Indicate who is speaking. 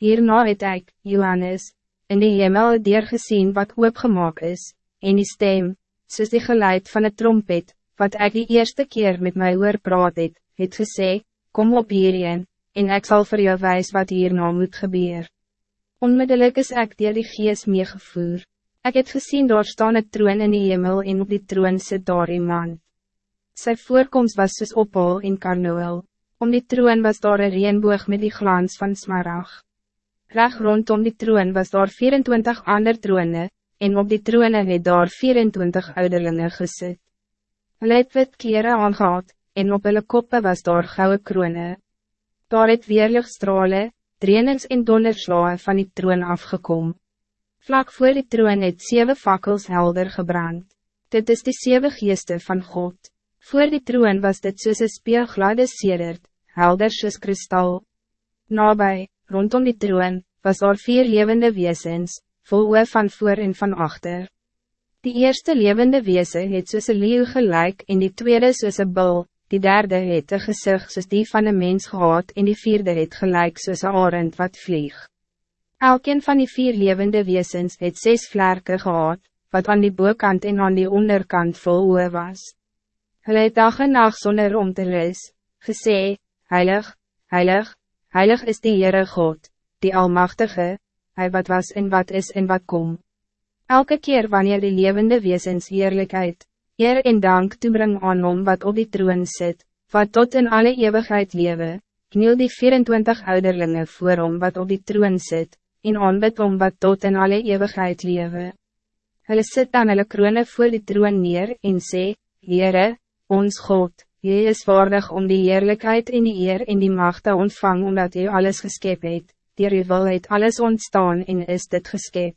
Speaker 1: Hierna het ek, Johannes, in die hemel deur gezien wat oopgemaak is, en die stem, soos die geluid van een trompet, wat ik die eerste keer met my oor praat het, het gesê, kom op hierheen, en ik zal voor jou wijs wat hierna moet gebeuren. Onmiddellijk is ik dier die gees meegevoer. Ik het gezien daar staan het troon in die hemel en op die troon sit daar iemand. Sy voorkomst was soos opal in karnoel. Om die troon was daar een reenboog met die glans van smarag. Reg rondom die troon was daar 24 ander troone, en op die troone het daar 24 ouderlinge gesit. Hulle het wit kleren aangehad, en op hulle koppe was daar gouden kroone. Daar het weerlichtstrale, trainings en donderslae van die troon afgekom. Vlak voor die troon het zeven fakkels helder gebrand. Dit is die zeven geeste van God. Voor die troon was dit soos een speelglade sedert, helder soos kristal. Nabij, rondom die troon, was daar vier levende wezens, vol oe van voor en van achter. Die eerste levende wezen het soos een leeuw gelijk en die tweede soos een bul, die derde het een gezicht soos die van een mens gehad en die vierde het gelijk soos een arend wat vlieg. Elkeen van die vier levende wezens het zes vlerken gehad, wat aan die boekant en aan die onderkant vol oe was. Hulle het dag en nacht sonder om te ris, gesê, Heilig, Heilig, Heilig is die Heere God, die Almachtige, Hij wat was en wat is en wat kom. Elke keer wanneer die levende wezens heerlijkheid, Eer en dank toebring aan hom wat op die troon zit, wat tot in alle eeuwigheid lewe, kniel die 24 ouderlinge voor hom wat op die troon zit, en aanbid hom wat tot in alle eeuwigheid lewe. Hulle sit dan hulle kroone voor die troon neer en sê, Heere, ons God, Jy is waardig om die heerlijkheid en die eer en die macht te ontvang omdat jy alles geskep het, dier jy wil het alles ontstaan en is dit geskep.